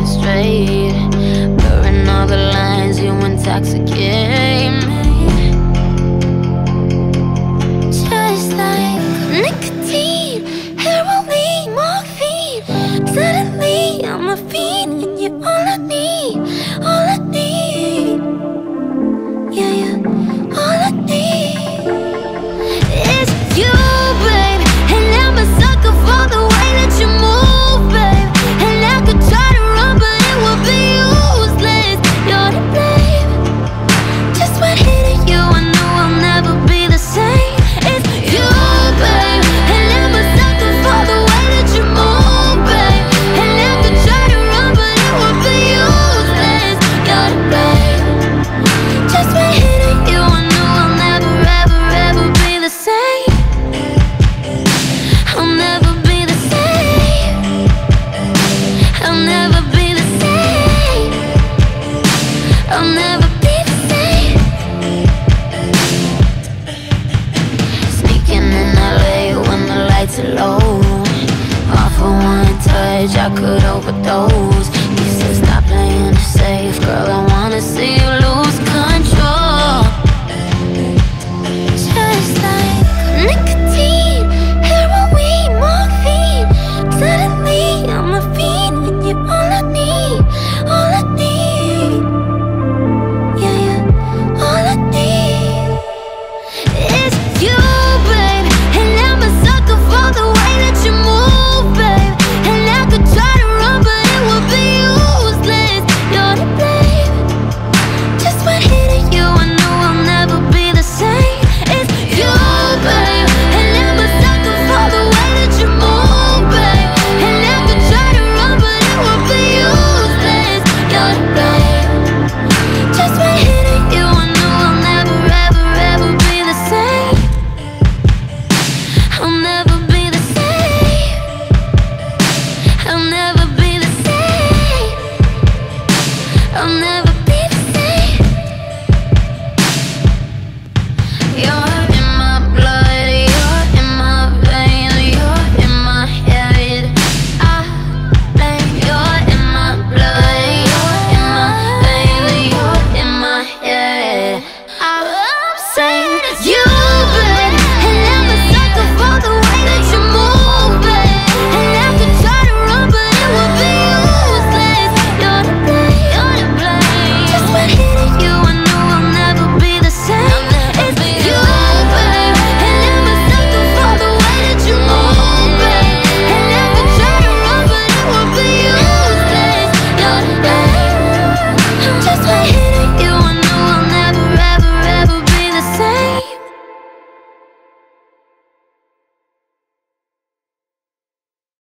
me straight. Blurring all the lines, you intoxicate me. Just like nicotine, heroin, morphine. Suddenly, I'm a fiend. for one touch, I could overdose. He said, Stop playing it safe, girl. I wanna see you.